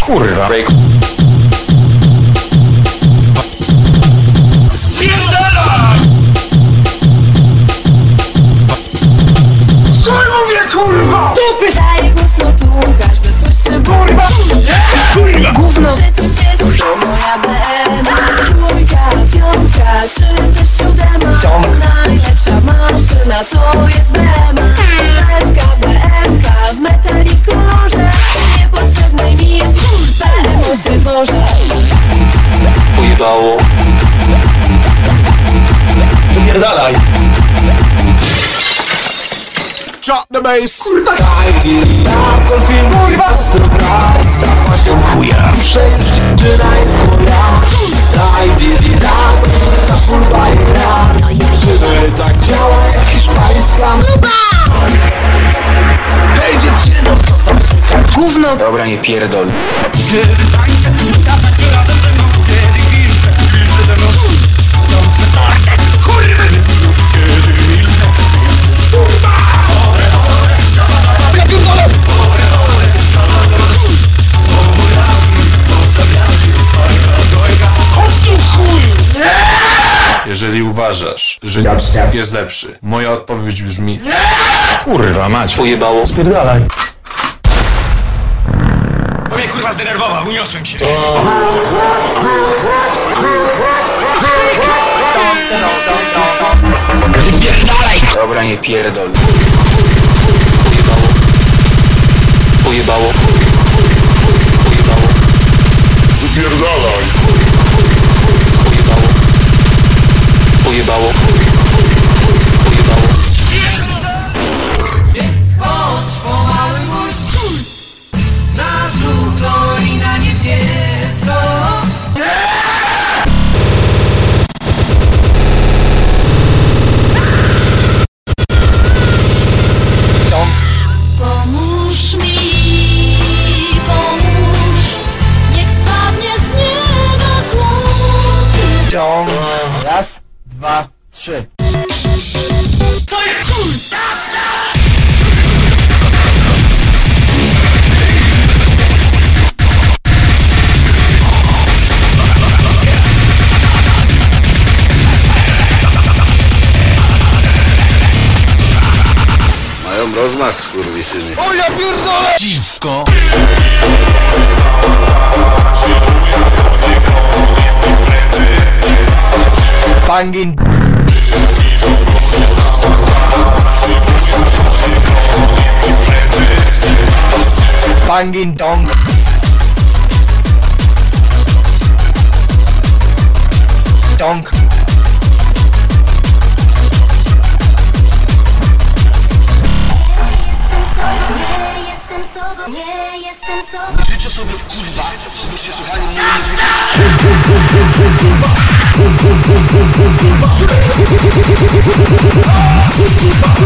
Kurwa. Spierdalaj! Stój mówię, kurwa! Daję głośno tu, każdy słyszy Kurwa! Kurwa! Gówno Przecież jest to moja BM Trójka, piątka, czy też siódema Najlepsza maszyna to jest Boże Pojebało. Wypierdalaj. Drop the bass! Chuja. Gówno Dobra, nie pierdol. Jeżeli uważasz, że jest lepszy, moja odpowiedź brzmi Kurwa mać. Pojebało. Spierdalaj. Mnie kurwa zdenerwował, uniosłem się. Dobra, nie pierdol. Pojebało. Pojebało. Pojebało. Wypierdalaj! Pojebało. Pojebało. Złoty Raz, dwa, trzy. To jest chuj! Mają rozmach, skurwysyny. dziwko. Bangin. Bangin dong. Donk. Nie jestem sobą, nie jestem sobą. Życzę sobie, kurwa, żebyście słuchali mojej muzyki. 进进进进进进进爆就跟着我一起进进进进进进进进进进进啊进进进